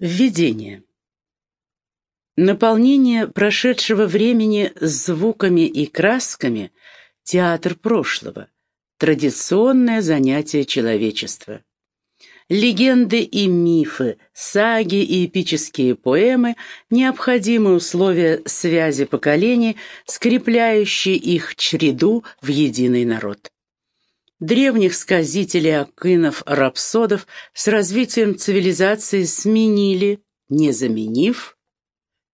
Введение. Наполнение прошедшего времени звуками и красками – театр прошлого, традиционное занятие человечества. Легенды и мифы, саги и эпические поэмы – необходимые условия связи поколений, скрепляющие их череду в единый народ. Древних сказителей акынов, рапсодов с развитием цивилизации сменили, не заменив,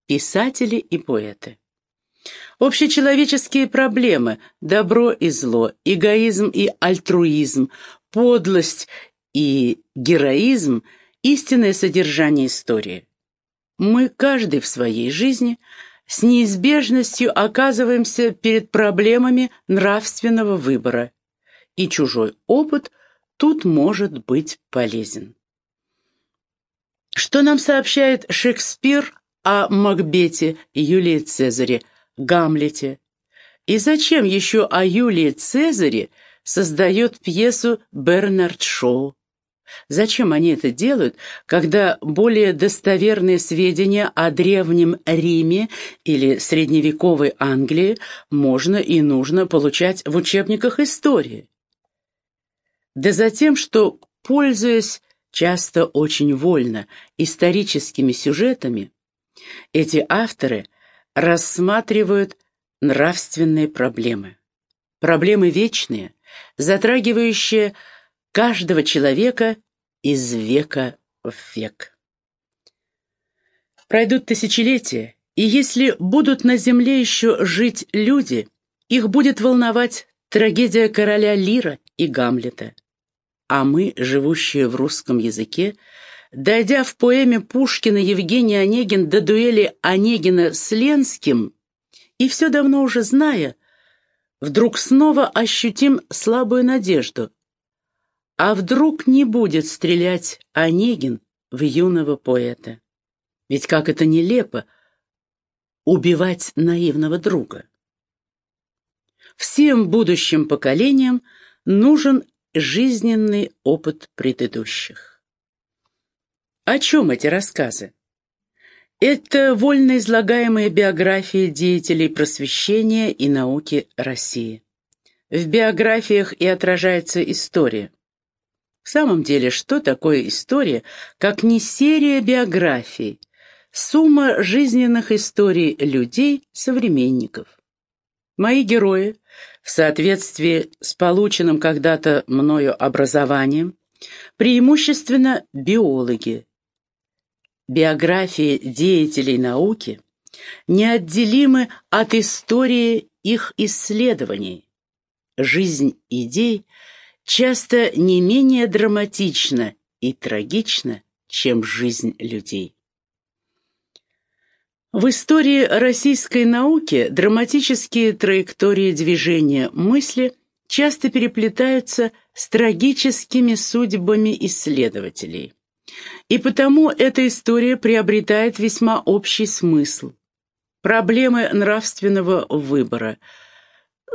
писатели и поэты. Общечеловеческие проблемы – добро и зло, эгоизм и альтруизм, подлость и героизм – истинное содержание истории. Мы, каждый в своей жизни, с неизбежностью оказываемся перед проблемами нравственного выбора – и чужой опыт тут может быть полезен. Что нам сообщает Шекспир о Макбете, Юлии Цезаре, Гамлете? И зачем еще о Юлии Цезаре создает пьесу Бернард Шоу? Зачем они это делают, когда более достоверные сведения о Древнем Риме или средневековой Англии можно и нужно получать в учебниках истории? Да за тем, что, пользуясь часто очень вольно историческими сюжетами, эти авторы рассматривают нравственные проблемы. Проблемы вечные, затрагивающие каждого человека из века в век. Пройдут тысячелетия, и если будут на земле еще жить люди, их будет волновать трагедия короля Лира и Гамлета а мы, живущие в русском языке, дойдя в поэме Пушкина Евгений Онегин до дуэли Онегина с Ленским, и все давно уже зная, вдруг снова ощутим слабую надежду. А вдруг не будет стрелять Онегин в юного поэта? Ведь как это нелепо убивать наивного друга. Всем будущим поколениям нужен жизненный опыт предыдущих. О чем эти рассказы? Это вольно излагаемые биографии деятелей просвещения и науки России. В биографиях и отражается история. В самом деле, что такое история, как не серия биографий, сумма жизненных историй людей, современников? Мои герои в соответствии с полученным когда-то мною образованием, преимущественно биологи. Биографии деятелей науки неотделимы от истории их исследований. Жизнь идей часто не менее драматична и трагична, чем жизнь людей. В истории российской науки драматические траектории движения мысли часто переплетаются с трагическими судьбами исследователей. И потому эта история приобретает весьма общий смысл. Проблемы нравственного выбора,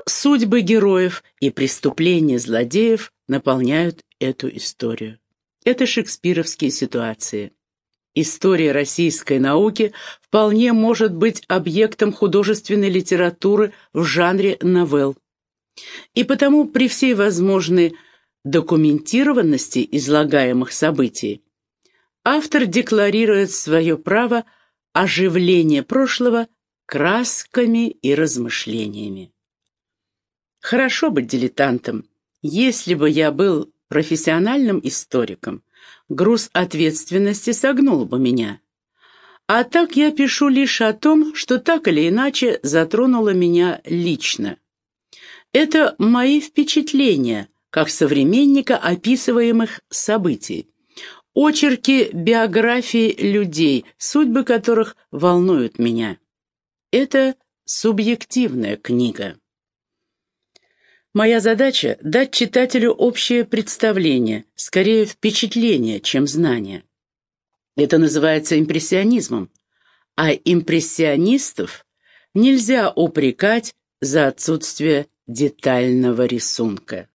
судьбы героев и преступления злодеев наполняют эту историю. Это шекспировские ситуации. История российской науки вполне может быть объектом художественной литературы в жанре новелл. И потому при всей возможной документированности излагаемых событий автор декларирует свое право оживления прошлого красками и размышлениями. Хорошо быть дилетантом. Если бы я был профессиональным историком, груз ответственности согнул бы меня. А так я пишу лишь о том, что так или иначе затронуло меня лично. Это мои впечатления, как современника описываемых событий. Очерки биографии людей, судьбы которых волнуют меня. Это субъективная книга. Моя задача — дать читателю общее представление, скорее впечатление, чем знание. Это называется импрессионизмом, а импрессионистов нельзя упрекать за отсутствие детального рисунка.